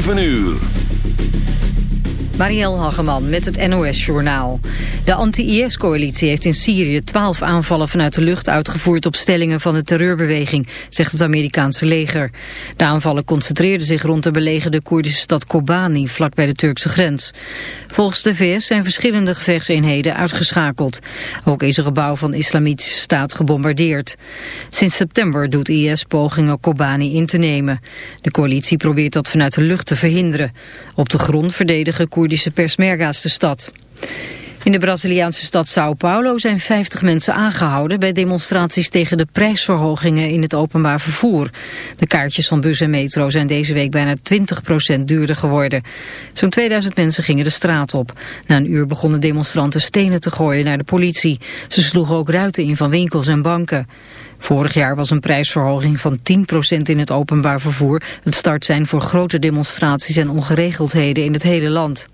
7 uur. Marielle Hageman met het NOS-journaal. De anti-IS-coalitie heeft in Syrië twaalf aanvallen vanuit de lucht uitgevoerd op stellingen van de terreurbeweging, zegt het Amerikaanse leger. De aanvallen concentreerden zich rond de belegerde Koerdische stad Kobani, vlakbij de Turkse grens. Volgens de VS zijn verschillende gevechtseenheden uitgeschakeld. Ook is een gebouw van islamitische staat gebombardeerd. Sinds september doet IS pogingen Kobani in te nemen. De coalitie probeert dat vanuit de lucht te verhinderen. Op de grond verdedigen Koerdische persmerga's de stad. In de Braziliaanse stad Sao Paulo zijn 50 mensen aangehouden bij demonstraties tegen de prijsverhogingen in het openbaar vervoer. De kaartjes van bus en metro zijn deze week bijna 20% duurder geworden. Zo'n 2000 mensen gingen de straat op. Na een uur begonnen demonstranten stenen te gooien naar de politie. Ze sloegen ook ruiten in van winkels en banken. Vorig jaar was een prijsverhoging van 10% in het openbaar vervoer het start zijn voor grote demonstraties en ongeregeldheden in het hele land.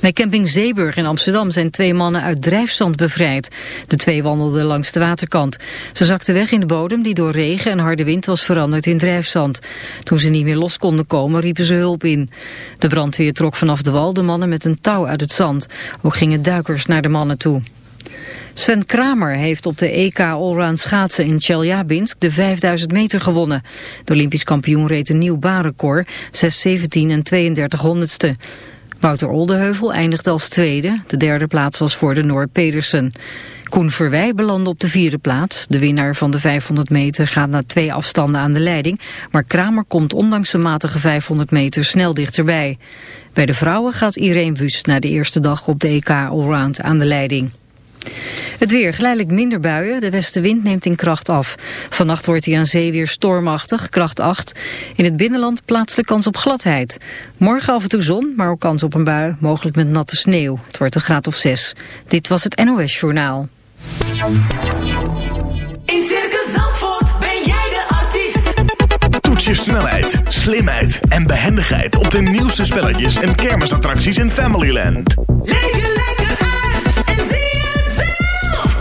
Bij camping Zeeburg in Amsterdam zijn twee mannen uit drijfzand bevrijd. De twee wandelden langs de waterkant. Ze zakten weg in de bodem die door regen en harde wind was veranderd in drijfzand. Toen ze niet meer los konden komen riepen ze hulp in. De brandweer trok vanaf de wal de mannen met een touw uit het zand. Ook gingen duikers naar de mannen toe. Sven Kramer heeft op de EK Allround schaatsen in Chelyabinsk de 5000 meter gewonnen. De Olympisch kampioen reed een nieuw baanrecord, 6.17 en 32 honderdste. Wouter Oldeheuvel eindigde als tweede. De derde plaats was voor de Noor Pedersen. Koen Verwij belandde op de vierde plaats. De winnaar van de 500 meter gaat na twee afstanden aan de leiding. Maar Kramer komt ondanks de matige 500 meter snel dichterbij. Bij de vrouwen gaat Irene Wust na de eerste dag op de EK Allround aan de leiding. Het weer, geleidelijk minder buien. De westenwind neemt in kracht af. Vannacht wordt hij aan zee weer stormachtig, kracht 8. In het binnenland plaatselijk kans op gladheid. Morgen af en toe zon, maar ook kans op een bui, mogelijk met natte sneeuw. Het wordt een graad of 6. Dit was het NOS Journaal. In Circus Zandvoort ben jij de artiest. Toets je snelheid, slimheid en behendigheid op de nieuwste spelletjes en kermisattracties in Familyland. Leef je lekker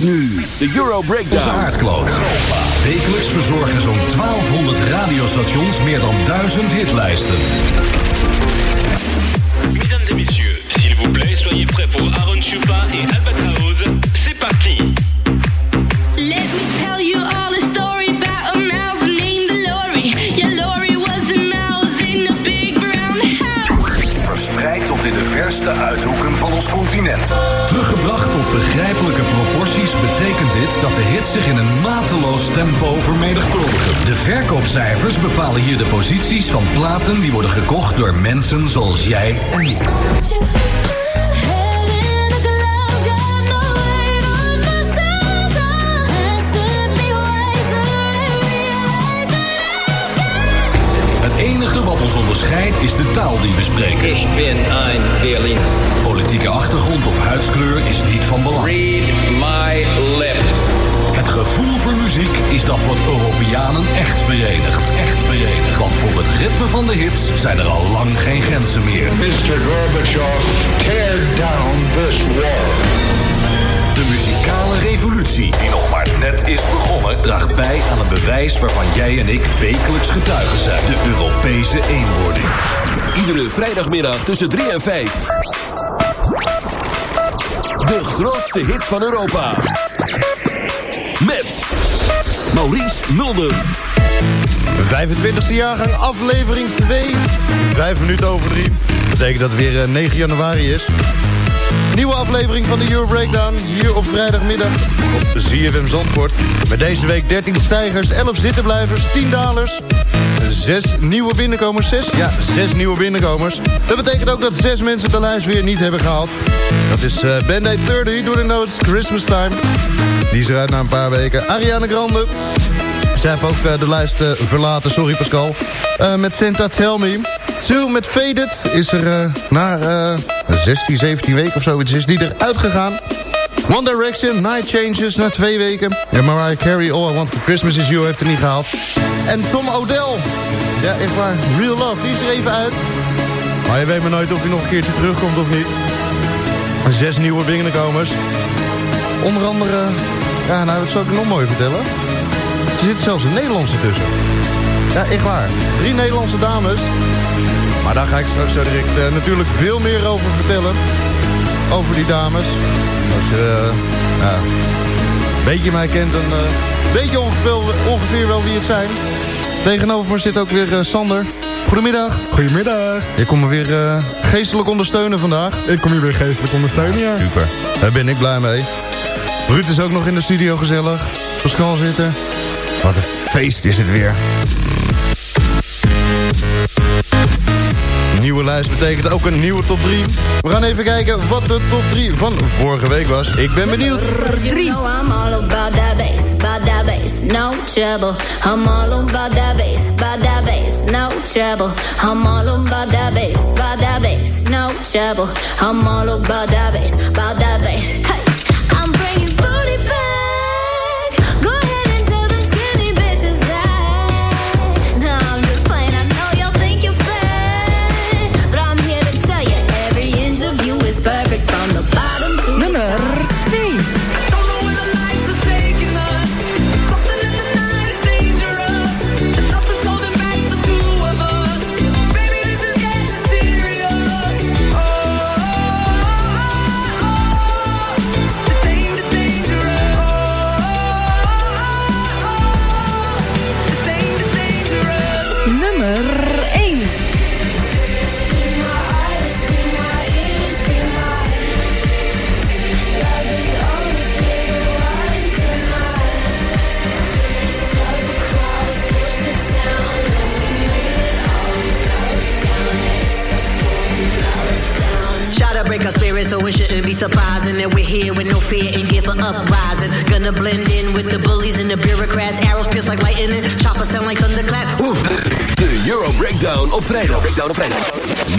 Nu de Euro Onze Breakdown. aardkloot. Wekelijks verzorgen zo'n 1200 radiostations meer dan 1000 hitlijsten. Zich in een mateloos tempo vermenigvuldigen. De verkoopcijfers bepalen hier de posities van platen die worden gekocht door mensen zoals jij en ik. Het enige wat ons onderscheidt is de taal die we spreken. Ich bin ein Berlin. Politieke achtergrond of huidskleur is niet van belang. Read my. Het gevoel voor muziek is dat wat Europeanen echt verenigt. Echt verenigt. Want voor het ritme van de hits zijn er al lang geen grenzen meer. Mr. Gorbachev, tear down this wall. revolutie, die nog maar net is begonnen, draagt bij aan een bewijs waarvan jij en ik wekelijks getuigen zijn: de Europese eenwording. Iedere vrijdagmiddag tussen 3 en 5. De grootste hit van Europa. Met Maurice Mulder. 25e jaargang, aflevering 2. Vijf minuten over 3. Dat betekent dat het weer eh, 9 januari is. Nieuwe aflevering van de Euro Breakdown. Hier op vrijdagmiddag op ZFM Zandvoort. Met deze week 13 stijgers, 11 zittenblijvers, 10 dalers. 6 nieuwe binnenkomers. 6? Ja, 6 nieuwe binnenkomers. Dat betekent ook dat 6 mensen de lijst weer niet hebben gehaald. Dat is uh, Band-Aid 30, door de notes, Christmas Time. Die is eruit na een paar weken. Ariana Grande. Zij heeft ook uh, de lijst uh, verlaten, sorry Pascal. Uh, met Santa Tell Me. Sue met Faded is er na 16, 17 weken of zoiets is die eruit gegaan. One Direction, Night Changes na twee weken. En Mariah Carey, All I Want For Christmas Is You heeft er niet gehaald. En Tom O'Dell. Ja, echt waar. Real Love, die is er even uit. Maar je weet maar nooit of hij nog een keertje terugkomt of niet. Zes nieuwe binnenkomers. Onder andere... Ja, nou, dat zal ik nog mooi vertellen. Er zit zelfs een Nederlandse tussen. Ja, echt waar. Drie Nederlandse dames. Maar daar ga ik straks zo direct uh, natuurlijk veel meer over vertellen. Over die dames. Als je uh, ja, een beetje mij kent, dan uh, weet je ongeveer, ongeveer wel wie het zijn. Tegenover me zit ook weer Sander. Goedemiddag. Goedemiddag. Je komt me weer geestelijk ondersteunen vandaag. Ik kom je weer geestelijk ondersteunen, ja. Super. Daar ben ik blij mee. Ruud is ook nog in de studio gezellig. Pascal zitten. Wat een feest is het weer. Nieuwe lijst betekent ook een nieuwe top 3. We gaan even kijken wat de top 3 van vorige week was. Ik ben benieuwd. 3. You know I'm all about that bass, about that bass, no trouble. I'm all bass, about that bass, no trouble. I'm all about that bass, bass, no trouble. I'm all about that bass. Hey,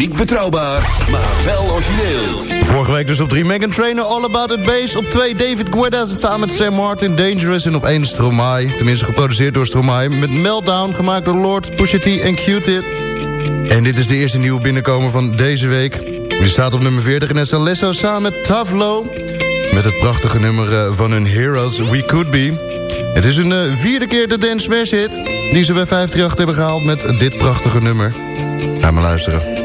Niet betrouwbaar, maar wel origineel. Vorige week dus op 3 Megan Trainer, All About It Bass. Op 2 David Guetta samen met Sam Martin, Dangerous. En op 1 Stromae, tenminste geproduceerd door Stromae. Met Meltdown, gemaakt door Lord, Pusha en Q-Tip. En dit is de eerste nieuwe binnenkomer van deze week. Die staat op nummer 40 en is Alesso samen met Tavlo. Met het prachtige nummer eh, van hun Heroes, We Could Be. Het is hun eh, vierde keer de Dance Smash hit... die ze bij 538 hebben gehaald met dit prachtige nummer. Ga maar luisteren.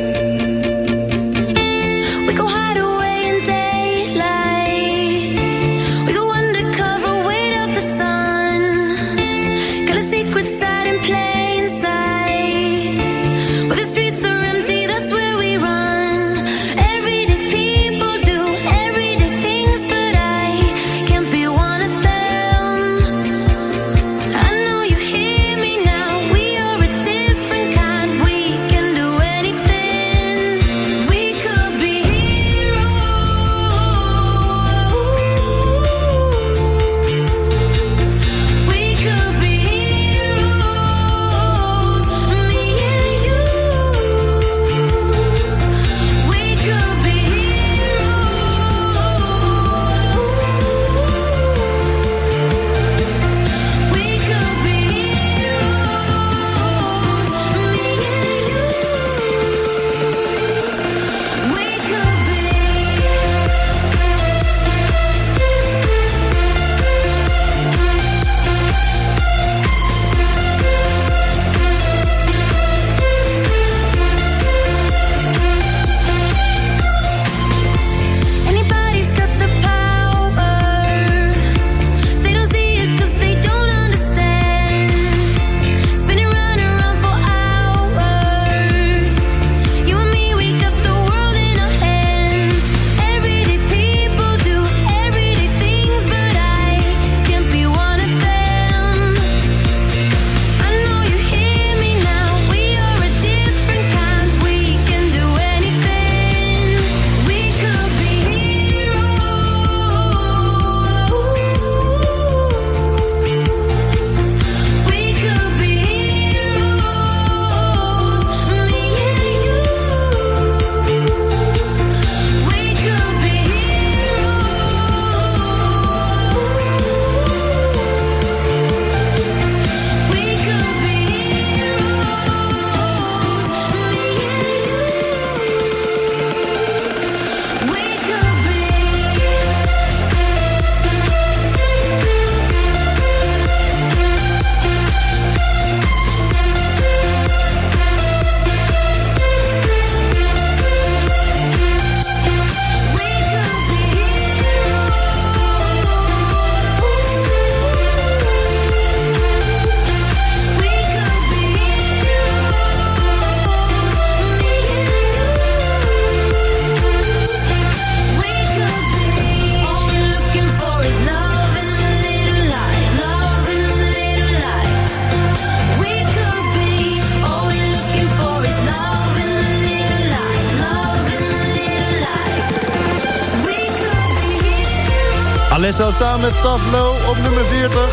Met Taflo op nummer 40.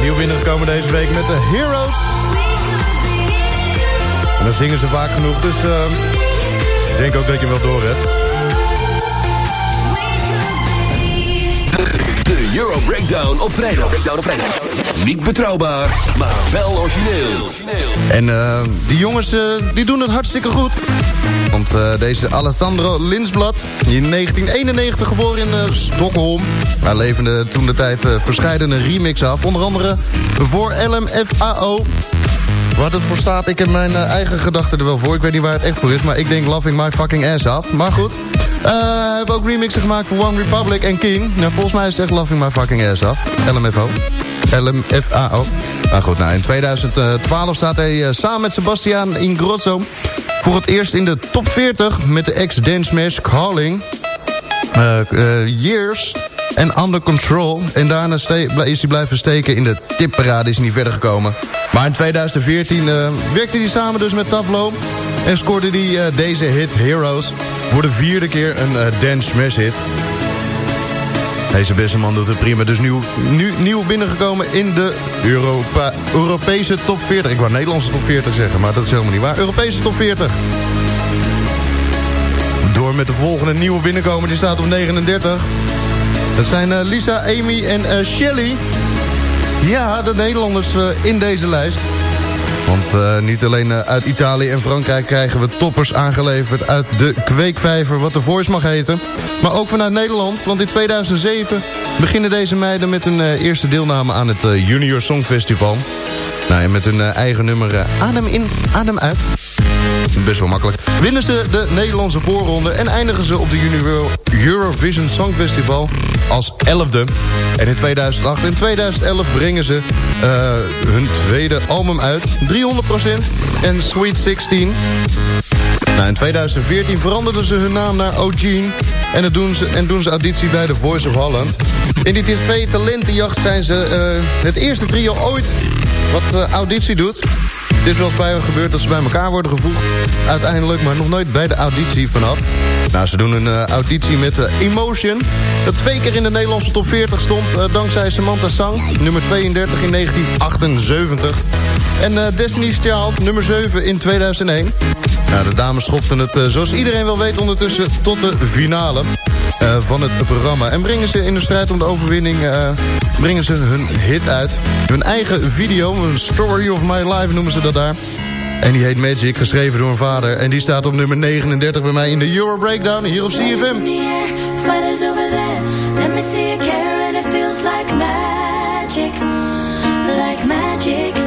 Nieuw binnengekomen deze week met de Heroes. En dan zingen ze vaak genoeg, dus uh, ik denk ook dat je wel door hebt. De Euro Breakdown op vrijdag. Breakdown op vrijdag. Niet betrouwbaar, maar wel origineel. En uh, die jongens uh, die doen het hartstikke goed. Want uh, deze Alessandro Linsblad, in 1991 geboren in Stockholm... Hij leverde toen de tijd uh, verscheidene remix af. Onder andere voor LMFAO. Wat het voor staat, ik heb mijn eigen gedachten er wel voor. Ik weet niet waar het echt voor is, maar ik denk Loving My Fucking Ass af. Maar goed, we hebben ook remixen gemaakt voor One Republic en King. Nou, volgens mij is het echt Loving My Fucking Ass af. LMFO. LMFAO. Nou goed, nou, in 2012 staat hij samen met Sebastian Ingrosso voor het eerst in de top 40 met de ex-dance Calling. Uh, uh, years en Under Control. En daarna is hij blijven steken in de tipparade, is niet verder gekomen. Maar in 2014 uh, werkte hij samen dus met Taflo. En scoorde hij deze hit Heroes. Voor de vierde keer een dance smash hit. Deze beste man doet het prima. Dus nieuw, nu, nieuw binnengekomen in de Europa, Europese top 40. Ik wou Nederlandse top 40 zeggen, maar dat is helemaal niet waar. Europese top 40. Door met de volgende nieuwe binnenkomen. Die staat op 39. Dat zijn uh, Lisa, Amy en uh, Shelly. Ja, de Nederlanders uh, in deze lijst. Want uh, niet alleen uh, uit Italië en Frankrijk krijgen we toppers aangeleverd uit de kweekvijver, wat de Voice mag heten. Maar ook vanuit Nederland, want in 2007 beginnen deze meiden met hun uh, eerste deelname aan het Junior Songfestival. Nou, en met hun eigen nummer Adem in, Adem uit. Best wel makkelijk. Winnen ze de Nederlandse voorronde en eindigen ze op de Junior Eurovision Songfestival als 11e. En in 2008 en 2011 brengen ze uh, hun tweede album uit. 300% en Sweet 16. Nou, in 2014 veranderden ze hun naam naar O'Gene. En, doen ze, en doen ze auditie bij The Voice of Holland. In die tv-talentenjacht zijn ze uh, het eerste trio ooit wat uh, auditie doet. Het is wel eens gebeurd dat ze bij elkaar worden gevoegd. Uiteindelijk, maar nog nooit bij de auditie vanaf. Nou, ze doen een uh, auditie met uh, Emotion. Dat twee keer in de Nederlandse top 40 stond... Uh, dankzij Samantha Sang, nummer 32 in 1978. En Destiny's Child, nummer 7 in 2001. Nou, de dames schopten het, zoals iedereen wel weet, ondertussen tot de finale. Uh, van het programma. En brengen ze in de strijd om de overwinning... Uh, brengen ze hun hit uit. Hun eigen video, een story of my life noemen ze dat daar. En die heet Magic, geschreven door een vader. En die staat op nummer 39 bij mij in de Euro Breakdown hier op CFM. Let me see like magic.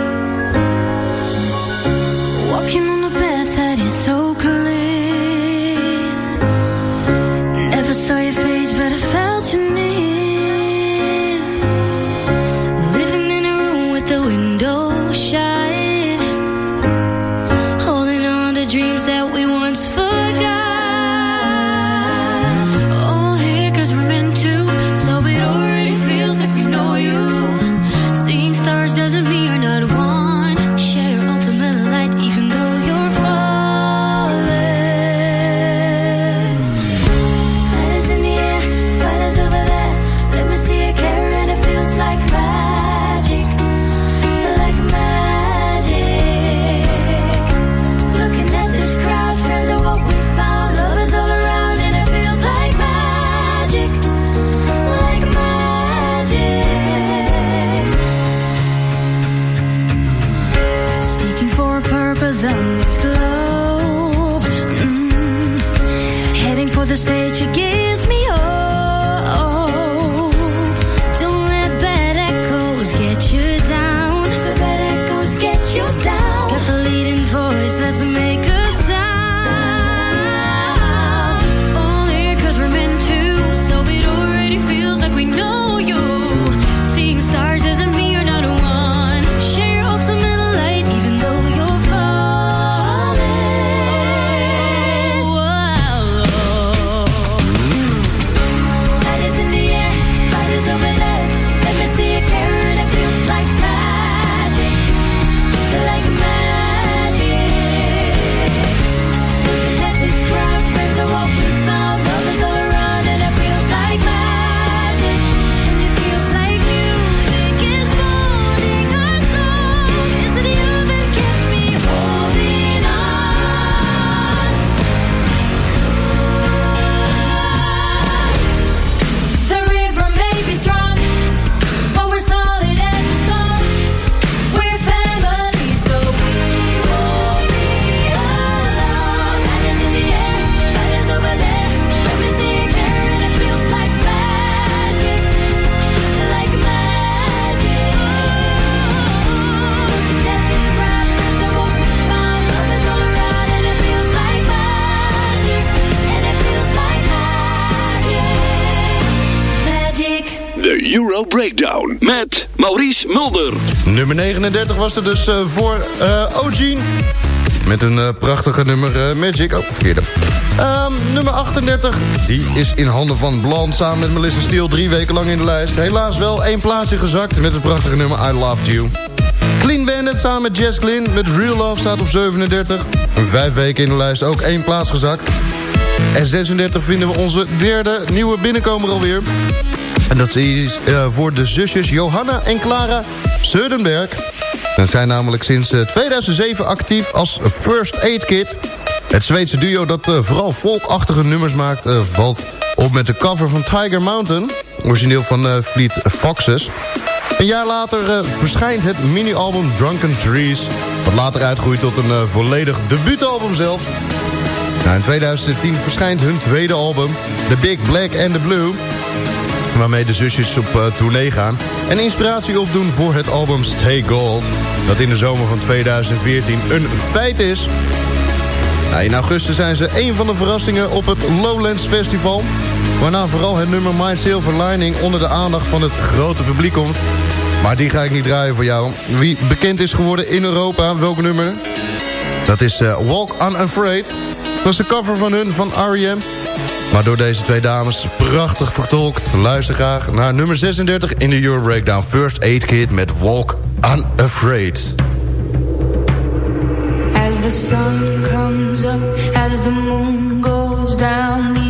30 was er dus eh, voor eh, Ogene. Met een eh, prachtige nummer Magic. Oh, verkeerde. Ehm, nummer 38, die is in handen van Bland. samen met Melissa Steele drie weken lang in de lijst. Helaas wel één plaatsje gezakt met het prachtige nummer I Loved You. Clean Bandit samen met Jess Glynn met Real Love staat op 37. Vijf weken in de lijst, ook één plaats gezakt. En 36 vinden we onze derde nieuwe binnenkomer alweer. En dat is voor de zusjes Johanna en Clara Zudenberg. Ze zijn namelijk sinds uh, 2007 actief als First Aid Kit. Het Zweedse duo dat uh, vooral volkachtige nummers maakt... eh, valt op met de cover van Tiger Mountain. Origineel van eh, Fleet Foxes. Een jaar later verschijnt het mini-album Drunken Trees... wat later uitgroeit tot een volledig debuutalbum zelf. Nou, in 2010 verschijnt hun tweede album, The Big Black and the Blue... waarmee de zusjes op uh, tournee gaan... en inspiratie opdoen voor het album Stay Gold... dat in de zomer van 2014 een feit is... In augustus zijn ze een van de verrassingen op het Lowlands Festival... waarna vooral het nummer My Silver Lining onder de aandacht van het grote publiek komt. Maar die ga ik niet draaien voor jou. Wie bekend is geworden in Europa, welk nummer? Dat is uh, Walk Unafraid. Dat is de cover van hun, van R.E.M. Maar door deze twee dames prachtig vertolkt. Luister graag naar nummer 36 in de Euro Breakdown. First Aid Kit met Walk Unafraid. As the sun comes up, as the moon goes down,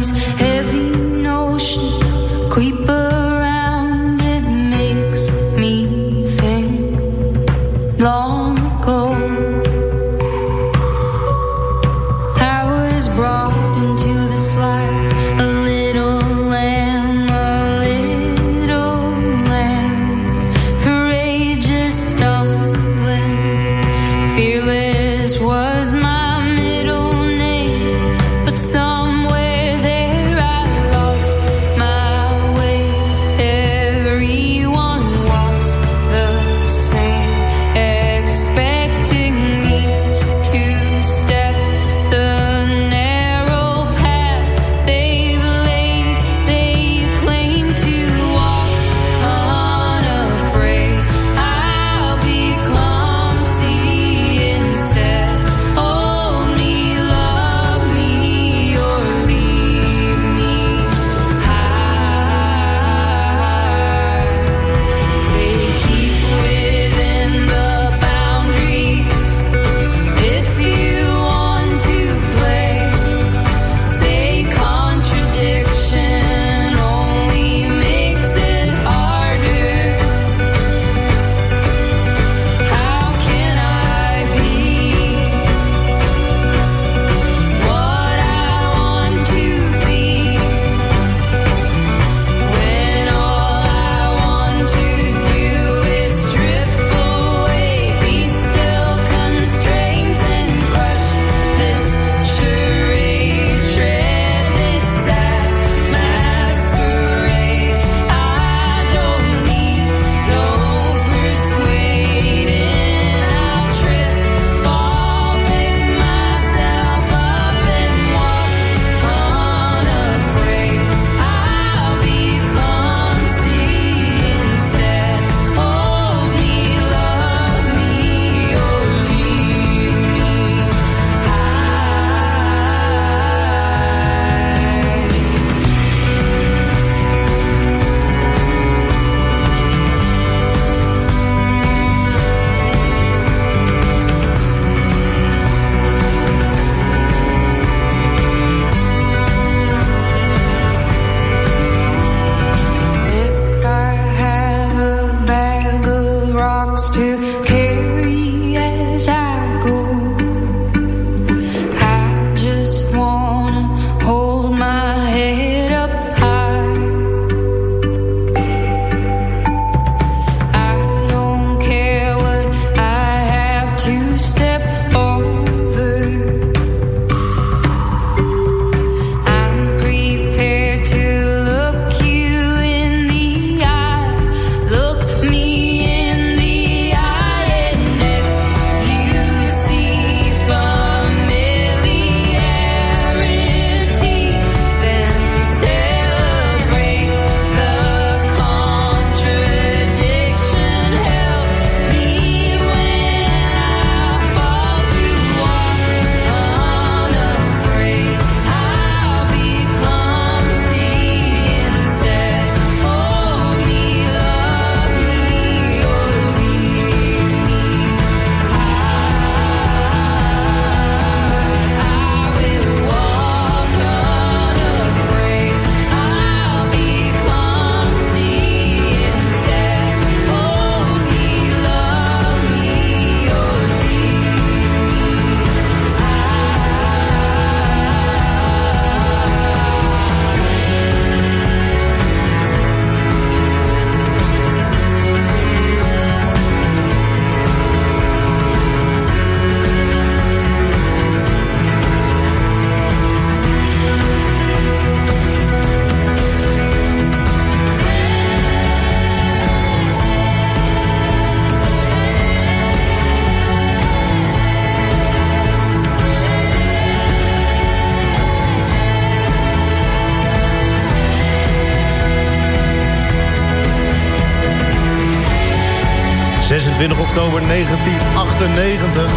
26 oktober 1998.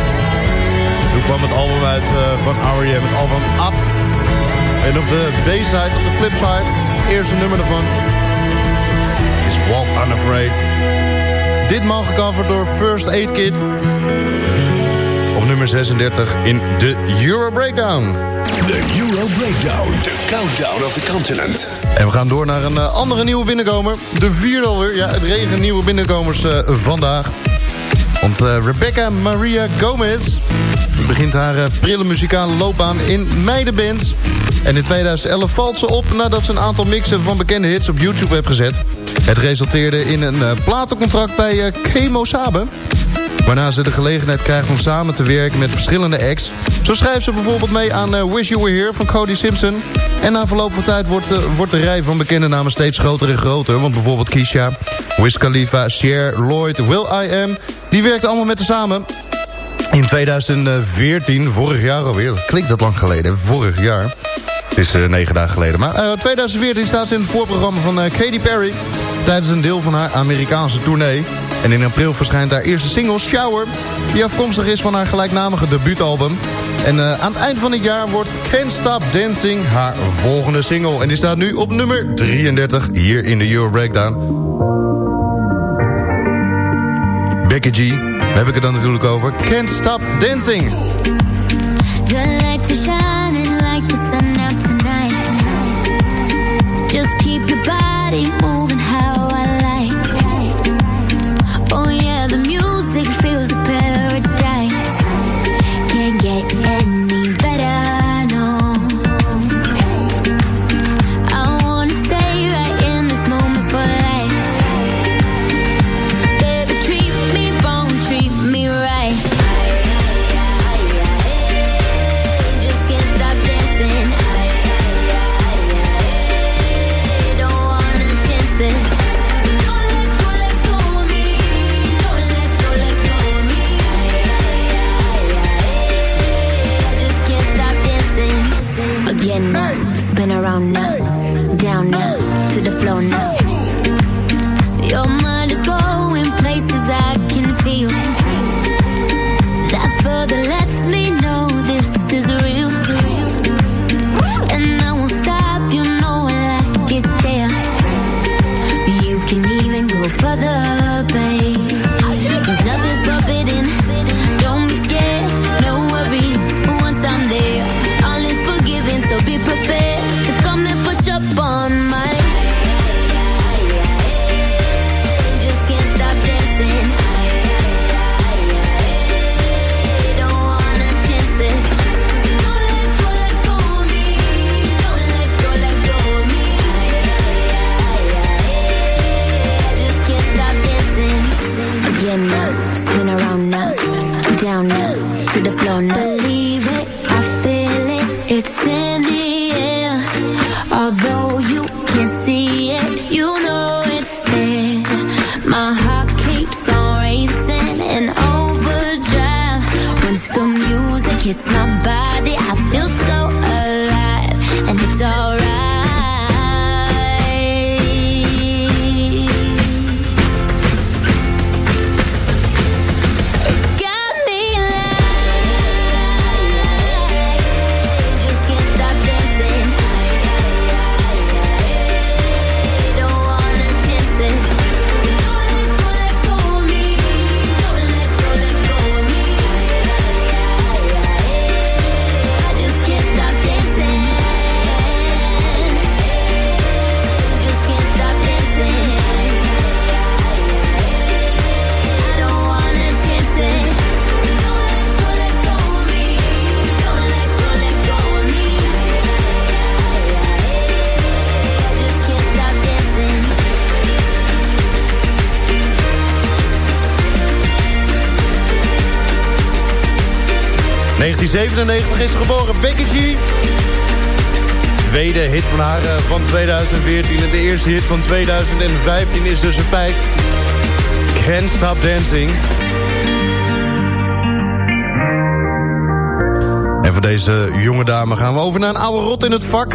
Toen kwam het album uit eh, van R.E.M. Het album Up. En op de B-side, op de flipside, het eerste nummer ervan... is Walk Unafraid. Ditmaal gecoverd door First Aid Kit. Op nummer 36 in de Euro Breakdown. De Euro Breakdown. De countdown of the continent. En we gaan door naar een eh, andere nieuwe binnenkomer. De vierde alweer. Ja, het regen nieuwe binnenkomers eh, vandaag. Want eh, Rebecca Maria Gomez begint haar eh, prille muzikale loopbaan in meidenbands. En in 2011 valt ze op nadat ze een aantal mixen van bekende hits op YouTube heeft gezet. Het resulteerde in een eh, platencontract bij Kemo Sabe. Waarna ze de gelegenheid krijgt om samen te werken met verschillende acts. Zo schrijft ze bijvoorbeeld mee aan Wish You Were Here van Cody Simpson. En na verloop van tijd wordt, de- wordt de rij van bekende namen steeds groter en groter. Want bijvoorbeeld Keisha, Wiz Khalifa, Cher, Lloyd, Will I Am... die werkten allemaal met haar samen. In 2014, vorig jaar alweer, dat klinkt dat lang geleden, vorig jaar. Het is eh, negen dagen geleden. Maar eh 2014 staat ze in het voorprogramma van eh, Katy Perry... tijdens een deel van haar Amerikaanse tournee. En in april verschijnt haar eerste single, Shower... die afkomstig is van haar gelijknamige debuutalbum. En aan het eind van het jaar wordt Can't Stop Dancing haar volgende single. En die staat nu op nummer 33 hier in de Euro Breakdown. Becky G, daar heb ik het dan natuurlijk over. Can't Stop Dancing. The lights are shining like the sun out tonight. Just keep your body 1997 is geboren, Becky G. Tweede hit van haar eh, van 2014 en de eerste hit van 2015 is dus een feit. Can't Stop Dancing. En voor deze jonge dame gaan we over naar een oude rot in het vak.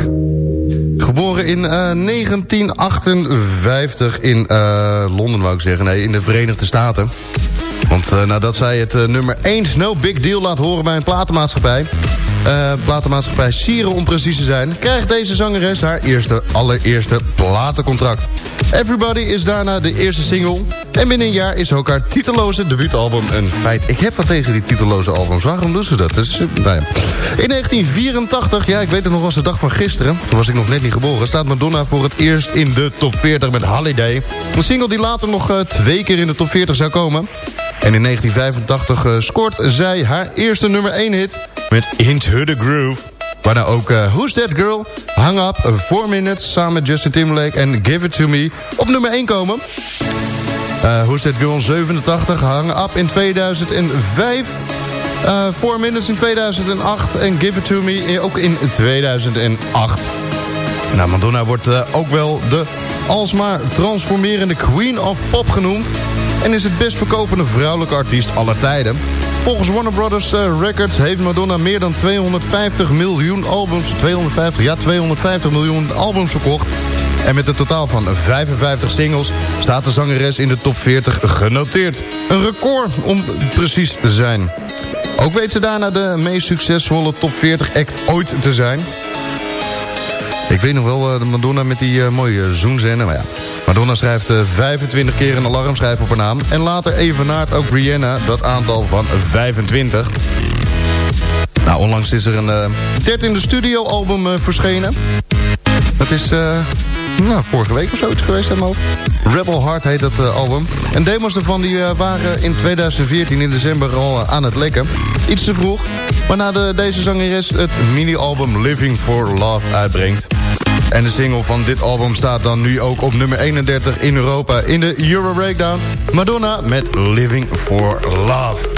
Geboren in eh, 1958 in eh, Londen, wou ik zeggen. Nee, in de Verenigde Staten. Want eh, nadat zij het eh, nummer 1 No Big Deal laat horen bij een platenmaatschappij... eh, platenmaatschappij Sieren om precies te zijn... krijgt deze zangeres haar eerste, allereerste platencontract. Everybody is daarna de eerste single... en binnen een jaar is ook haar titeloze debuutalbum een feit. Ik heb wat tegen die titeloze albums. Waarom doen ze dat? dat is, nou. In 1984, ja, ik weet het nog als de dag van gisteren... toen was ik nog net niet geboren... staat Madonna voor het eerst in de top 40 met Holiday. Een single die later nog twee keer in de top 40 zou komen... En in 1985 eh, scoort zij haar eerste nummer 1 hit met Into the Groove. Waarna ook eh, Who's That Girl, Hang Up, 4 Minutes... samen met Justin Timberlake en Give It To Me op nummer 1 komen. Eh Who's That Girl 87, Hang Up in 2005... eh 4 Minutes in 2008 en Give It To Me ook in 2008. Nou, Madonna wordt ook wel de alsmaar transformerende Queen of Pop genoemd... en is het best verkopende vrouwelijke artiest aller tijden. Volgens Warner Brothers eh, Records heeft Madonna meer dan 250 miljoen albums... 250, ja, 250 miljoen albums verkocht... En met een totaal van 55 singles staat de zangeres in de top 40 genoteerd. Een record om precies te zijn. Ook weet ze daarna de meest succesvolle top 40 act ooit te zijn. Ik weet nog wel eh, de Madonna met die eh, mooie zoenzenden, maar ja. Madonna schrijft eh, 25 keer een alarmschrijf op haar naam. En later evenaart ook Rihanna dat aantal van 25. Nou, onlangs is er een eh 13e studioalbum eh, verschenen. Dat is eh, nou, vorige week of zoiets geweest, hoofd. Rebel Heart heet dat eh, album. En demos ervan die, eh, waren in 2014 in december al eh, aan het lekken. Iets te vroeg. Waarna de, deze zangeres het mini-album Living for Love uitbrengt. En de single van dit album staat dan nu ook op nummer 31 in Europa in de Euro Breakdown. Madonna met Living for Love.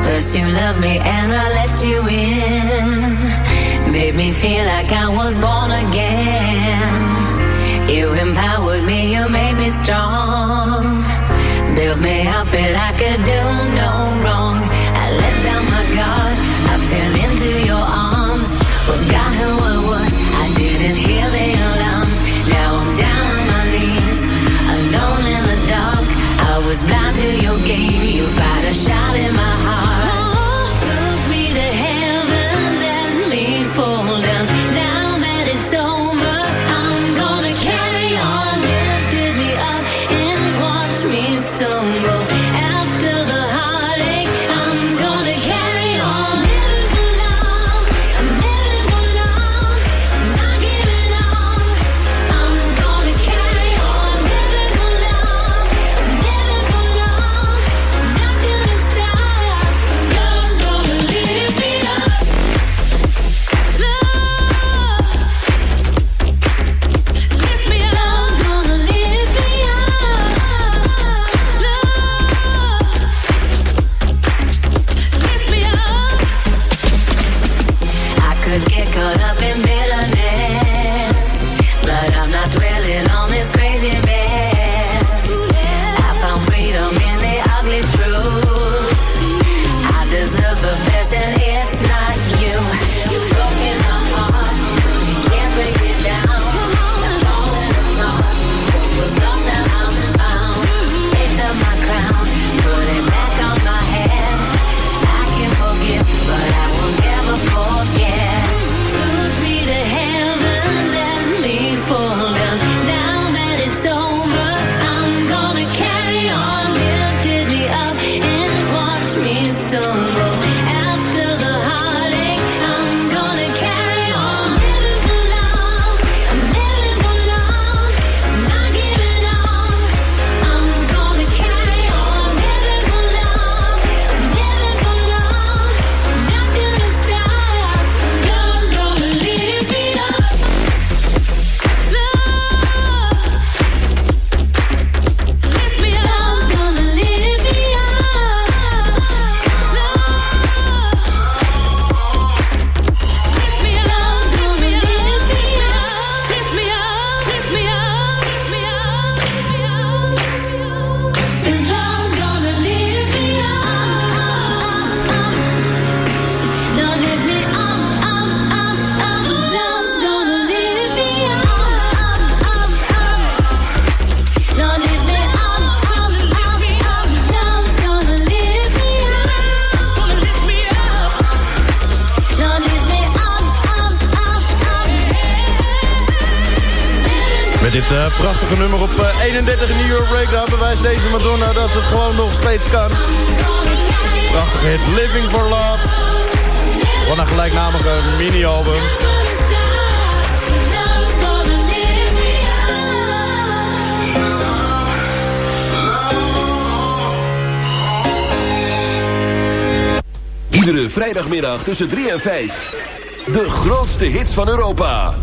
First you loved me and I let you in. Made me feel like I was born again. You empowered me, you made me strong. Built me up and I could do no wrong. I fell into your arms. Prachtige nummer op eh, 31 in de Breakdown bewijst deze Madonna dat ze het gewoon nog steeds kan. Prachtige hit Living for Love. Wat een gelijknamige mini-album. Iedere vrijdagmiddag tussen 3 en 5. De grootste hits van Europa.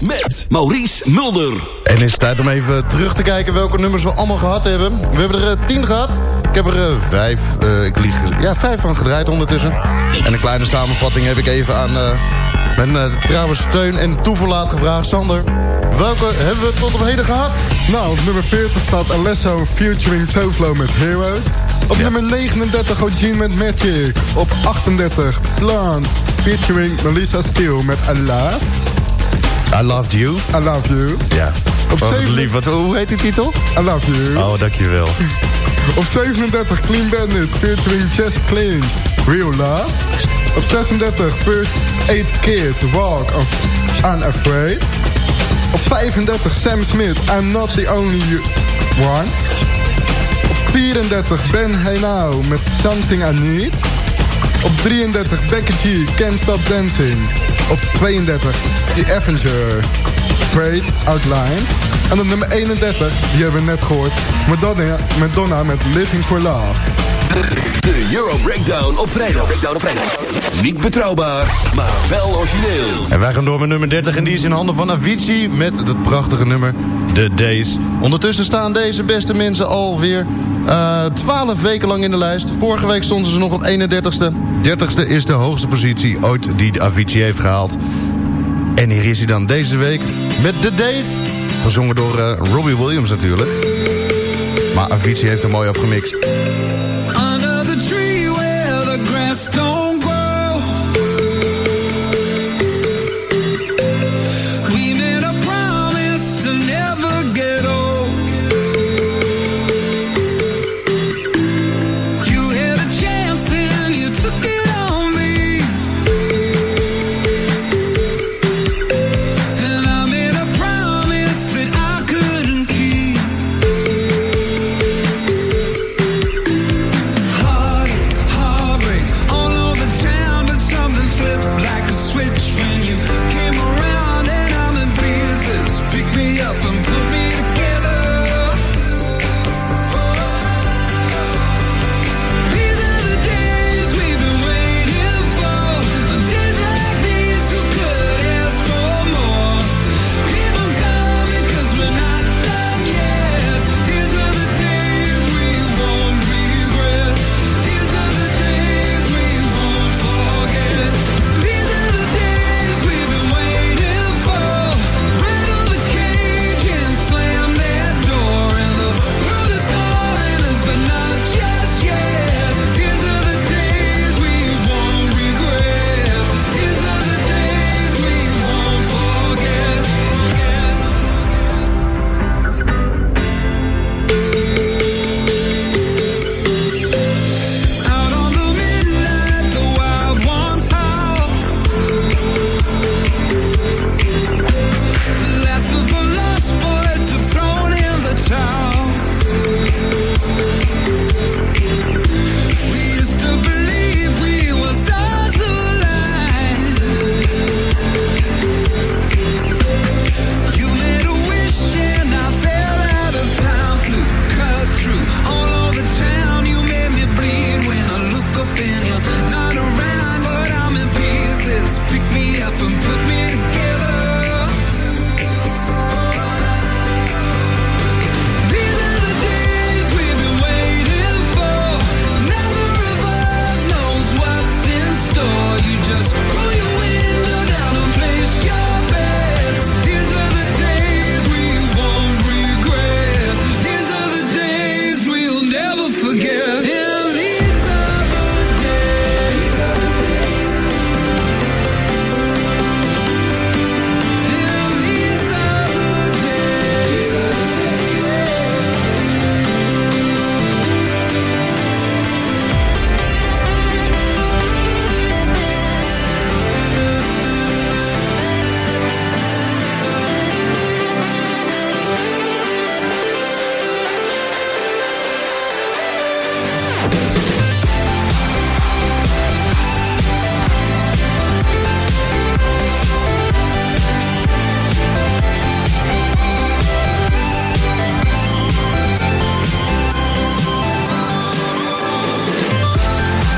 Met Maurice Mulder. En is het tijd om even terug te kijken welke nummers we allemaal gehad hebben. We hebben er eh, tien gehad. Ik heb er eh, vijf, eh, ik lieg, ja, vijf van gedraaid ondertussen. En een kleine samenvatting heb ik even aan eh, mijn eh, trouwe steun en toeverlaat gevraagd. Sander, welke hebben we tot op heden gehad? Nou, op nummer 40 staat Alesso featuring Toflo met Hero. Op nummer 39 O'Gene met Magic. Op 38 Blonde featuring Melissa Steele met Allah. I Loved You. I Love You. Ja. Op Wat lief, wat, hoe heet die titel? I Love You. Oh, dankjewel. Op 37 Clean Bandit featuring Jess Clean. Real Love. Op 36 First Aid Kid Walk of Unafraid. Op 35 Sam Smith I'm Not The Only One. Op 34 Ben Hey Now met Something I Need. Op 33 Becky G Can't Stop Dancing. Op 32 The Avenger Great Outline. En op nummer 31, die hebben we net gehoord, Madonna, Madonna met Living for Love. De Euro Breakdown op vrijdag. Breakdown op vrijdag. Niet betrouwbaar, maar wel origineel. En wij gaan door met nummer 30 en die is in handen van Avicii met het prachtige nummer The Days. Ondertussen staan deze beste mensen alweer eh 12 weken lang in de lijst. Vorige week stonden ze nog op 31ste. 30ste is de hoogste positie ooit die Avicii heeft gehaald. En hier is hij dan deze week met The Days. Gezongen door eh, Robbie Williams natuurlijk. Maar Avicii heeft hem mooi afgemixt.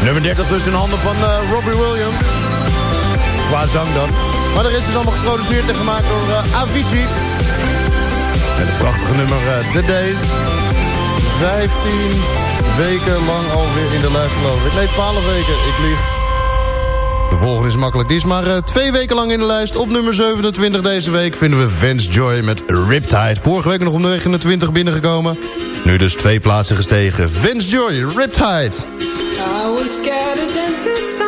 Nummer 30 dus in handen van uh, Robbie Williams. Qua zang dan. Maar de rest is allemaal geproduceerd en gemaakt door uh, Avicii. En het prachtige nummer uh, The Days. 15 weken lang alweer in de lijst geloof ik. Nee, 12 weken. Ik lieg. De volgende is makkelijk. Die is maar uh, twee weken lang in de lijst. Op nummer 27 deze week vinden we Vance Joy met Riptide. Vorige week nog op 29 binnengekomen. Nu dus twee plaatsen gestegen. Vance Joy, Riptide. I was scared of dentists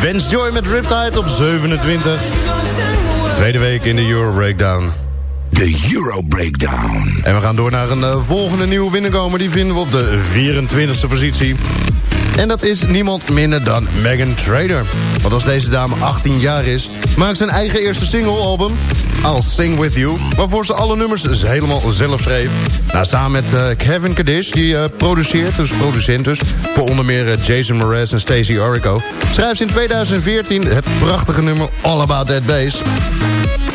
Vance Joy met Riptide op 27. Tweede week in de Euro Breakdown. De Euro Breakdown. En we gaan door naar een uh, volgende nieuwe binnenkomer. Die vinden we op de 24e positie. En dat is niemand minder dan Megan Trainor. Want als deze dame 18 jaar is, maakt ze een eigen eerste single-album... I'll Sing With You, waarvoor ze alle nummers dus helemaal zelf schreef. Nou, samen met uh, Kevin Kadish, die uh, produceert, dus producent dus... voor onder meer uh, Jason Mraz en Stacey Orico... schrijft ze in 2014 het prachtige nummer All About That Bass.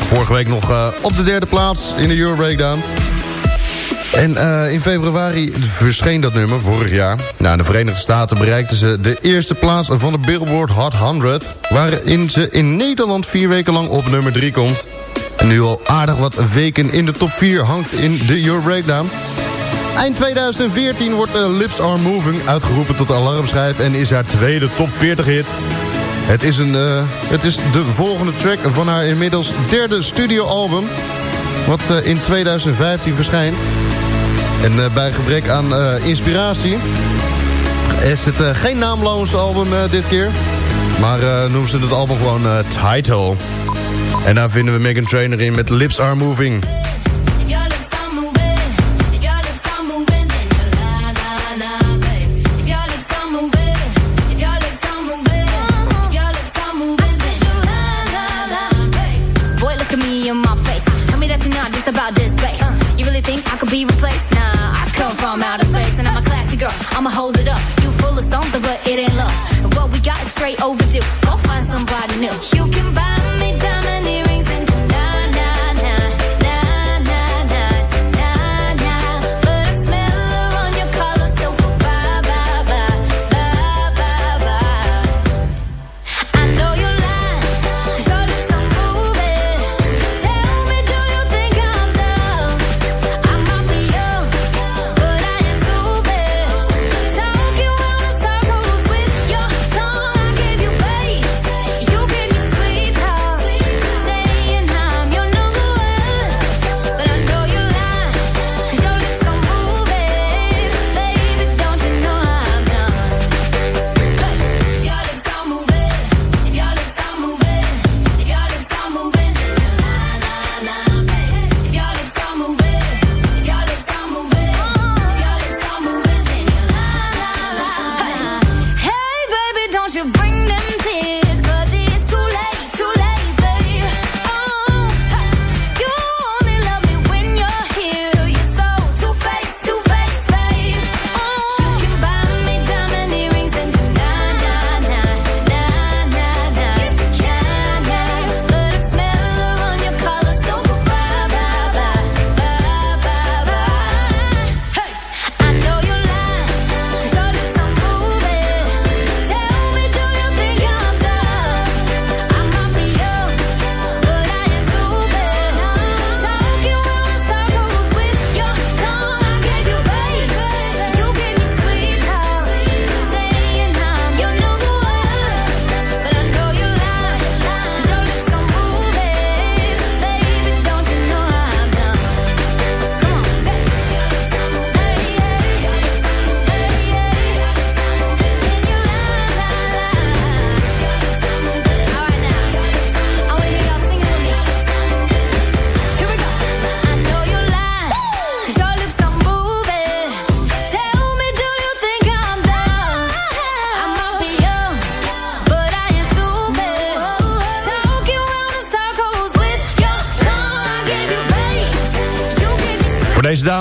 Vorige week nog op de derde plaats in de Euro Breakdown... En in februari verscheen dat nummer, vorig jaar. Nou, in de Verenigde Staten bereikten ze de eerste plaats van de Billboard Hot 100... waarin ze in Nederland vier weken lang op nummer 3 komt. Nu al aardig wat weken in de top 4 hangt in de Euro Breakdown. Eind 2014 wordt uh, Lips Are Moving uitgeroepen tot alarmschijf... en is haar tweede top 40 hit. Het is, een, uh, het is de volgende track van haar inmiddels derde studioalbum... wat uh, in 2015 verschijnt. En bij gebrek aan inspiratie is het geen naamloos album dit keer. Maar noemen ze het album gewoon Title. En daar vinden we Megan Trainor in met Lips Are Moving.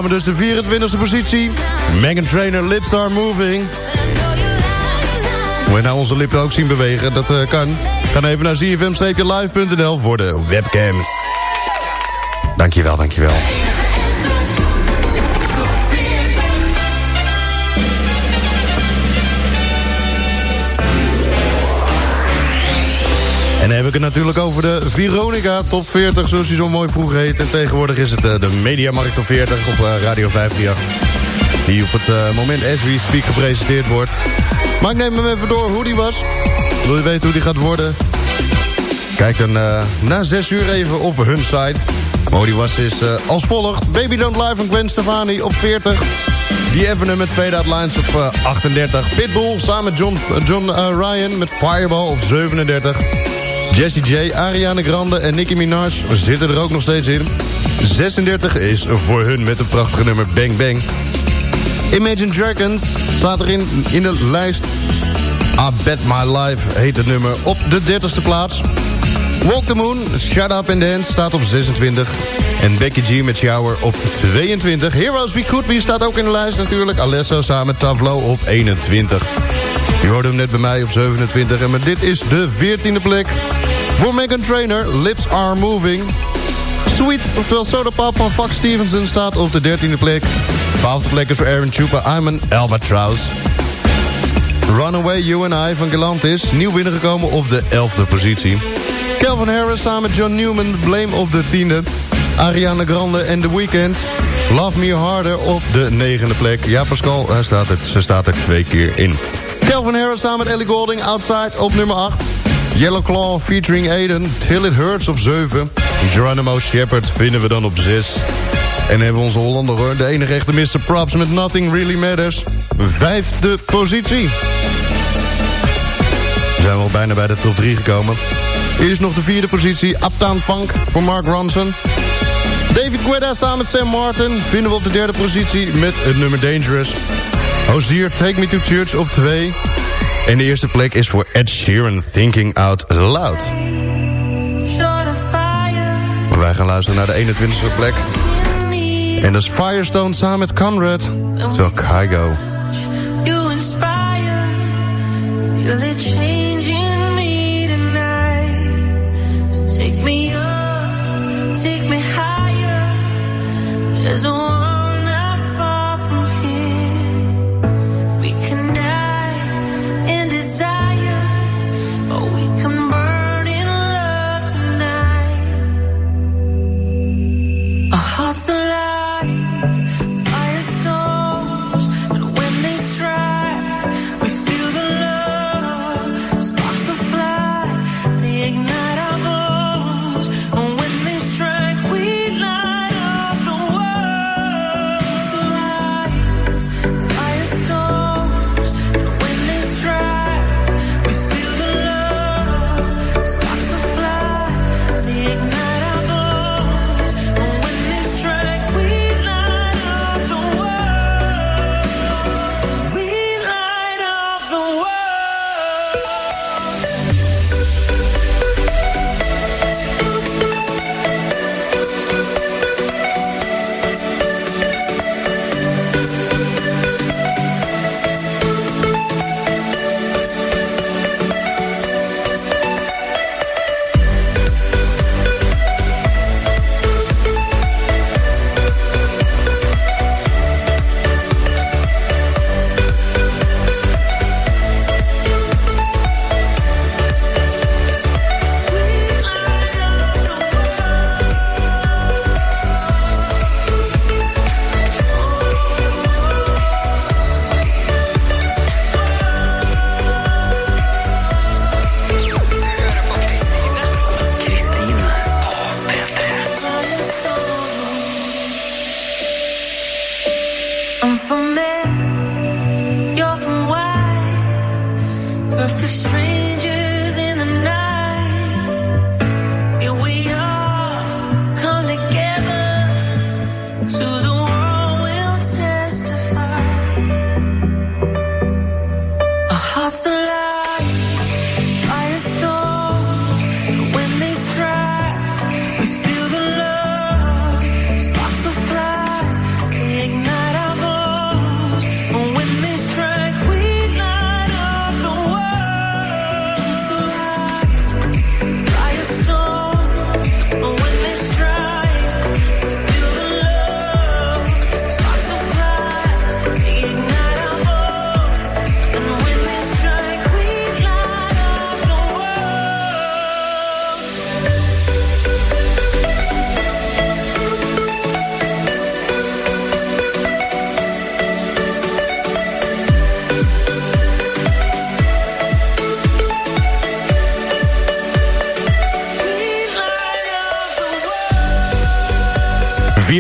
Dus de 24e positie. Megan Trainer, Lips Are Moving. Moet je nou onze lippen ook zien bewegen? Dat eh, kan. Ga even naar zfm-live.nl voor de webcams. Dankjewel, dankjewel. Dan heb ik het natuurlijk over de Veronica Top 40, zoals hij zo mooi vroeger heet. En tegenwoordig is het eh, de Mediamarkt Top 40 op eh, Radio 538. Die op het eh, moment as we speak gepresenteerd wordt. Maar ik neem hem even door hoe die was. Wil je weten hoe die gaat worden? Kijk dan na 6 uur even op hun site. Hoe die was is eh, als volgt. Baby Don't Lie van Gwen Stefani op 40. Die Evening met Fade Out Lines op eh, 38. Pitbull samen met John, John Ryan met Fireball op 37. Jessie J, Ariana Grande en Nicki Minaj zitten er ook nog steeds in. 36 is voor hun met het prachtige nummer Bang Bang. Imagine Dragons staat erin in de lijst. I Bet My Life heet het nummer op de 30ste plaats. Walk the Moon, Shut Up and Dance staat op 26. En Becky G met Shower op 22. Heroes We Could Be staat ook in de lijst natuurlijk. Alesso samen Tavlo op 21. Je hoorde hem net bij mij op 27. En maar dit is de 14e plek. Voor Megan Trainer, Lips Are Moving. Sweet, oftewel Soda Pop van Fox Stevenson staat op de 13e plek. 12e plek is voor Aaron Chupa, I'm an Albatross. Runaway You and I van Galantis, nieuw binnengekomen op de 11e positie. Calvin Harris samen met John Newman, Blame op de 10e. Ariana Grande en The Weeknd, Love Me Harder op de 9e plek. Ja, Pascal, hij staat er, ze staat er twee keer in. Calvin Harris samen met Ellie Golding, Outside op nummer 8. Yellow Claw featuring Aiden, Till It Hurts op 7. Geronimo Shepard vinden we dan op 6. En hebben we onze Hollander hoor, de enige echte Mr. Props met Nothing Really Matters. Vijfde positie. We zijn wel bijna bij de top 3 gekomen. Eerst nog de vierde positie, Uptown Funk voor Mark Ronson. David Guetta samen met Sam Martin vinden we op de derde positie met het nummer Dangerous. Hozier Take Me To Church op 2. En de eerste plek is voor Ed Sheeran Thinking Out Loud. Wij gaan luisteren naar de 21ste plek. En dat is Firestone samen met Conrad. Zo, Kygo.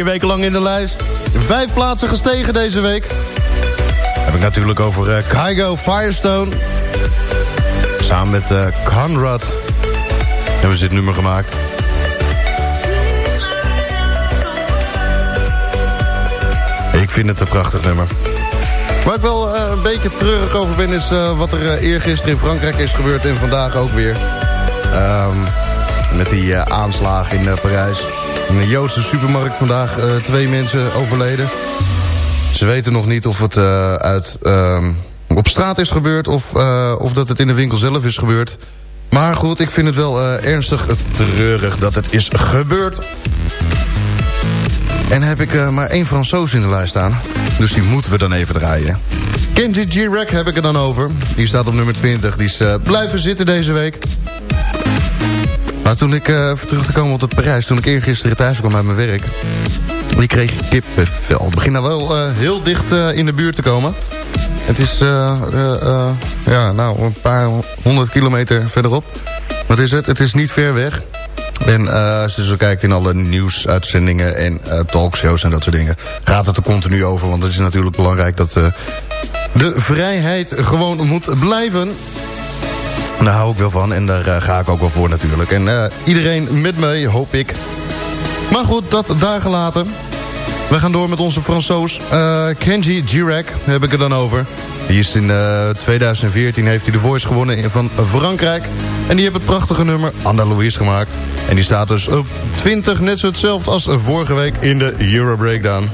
Vier weken lang in de lijst. Vijf plaatsen gestegen deze week. Heb ik natuurlijk over Kygo Firestone. Samen met eh, Conrad hebben ze dit nummer gemaakt. Ik vind het een prachtig nummer. Waar ik wel eh, een beetje treurig over ben... is wat er uh, eergisteren in Frankrijk is gebeurd... en vandaag ook weer. Ehm, met die aanslagen in Parijs. In een Joodse supermarkt vandaag eh, twee mensen overleden. Ze weten nog niet of het eh, uit, ehm, op straat is gebeurd... Of, eh, of dat het in de winkel zelf is gebeurd. Maar goed, ik vind het wel ernstig treurig dat het is gebeurd. En heb ik maar één Fransoos in de lijst staan. Dus die moeten we dan even draaien. Kenji G-Rack heb ik er dan over. Die staat op nummer 20. Die is blijven zitten deze week. Maar toen ik, uh, terug te op het Parijs... toen ik eergisteren thuis kwam uit mijn werk... die kreeg ik kippenvel. Het begint nou wel uh, heel dicht uh, in de buurt te komen. Het is ja, nou, een paar honderd kilometer verderop. Wat is het? Het is niet ver weg. En als je zo kijkt in alle nieuwsuitzendingen en talkshows en dat soort dingen... gaat het er continu over, want het is natuurlijk belangrijk dat... de vrijheid gewoon moet blijven. Daar hou ik wel van en daar eh, ga ik ook wel voor natuurlijk. En eh, iedereen met mij, hoop ik. Maar goed, dat daar gelaten. We gaan door met onze Fransoos. Eh, Kenji Girac heb ik het dan over. Die is in 2014 heeft hij de Voice gewonnen van Frankrijk. En die heeft het prachtige nummer Andalouise gemaakt. En die staat dus op 20, net zo hetzelfde als vorige week in de Euro Breakdown.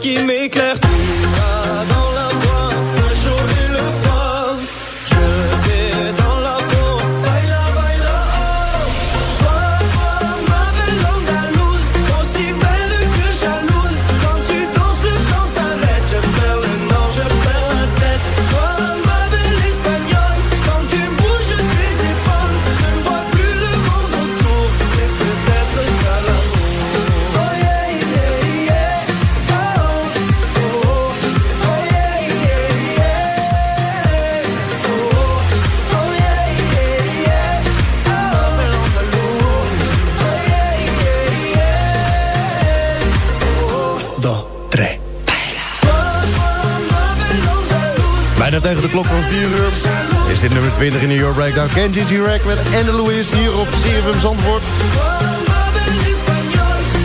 qui m'éclaire. 20 in de Breakdown. Kenji Direct met Anne Louise hier op CFM Zandvoort.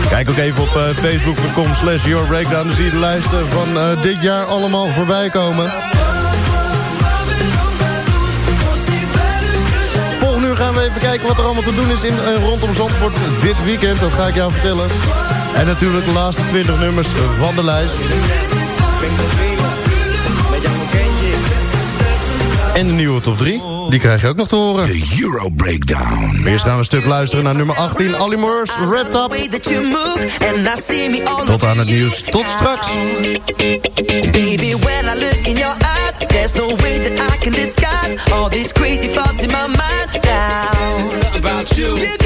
Kijk ook even op uh, facebook.com slash Your Breakdown. Dan zie je de lijsten van eh, dit jaar allemaal voorbij komen. Volgende uur gaan we even kijken wat er allemaal te doen is in eh, rondom Zandvoort dit weekend. Dat ga ik jou vertellen. En natuurlijk de laatste 20 nummers van de lijst. En de nieuwe top 3. Die krijg je ook nog te horen. De Euro Breakdown. Eerst gaan we een stuk luisteren naar nummer 18. Ali Moores, Wrapped Up. Tot aan het nieuws. Tot straks. Baby, when I look in your eyes. There's no way that I can disguise. All these crazy thoughts in my mind now. Just about you.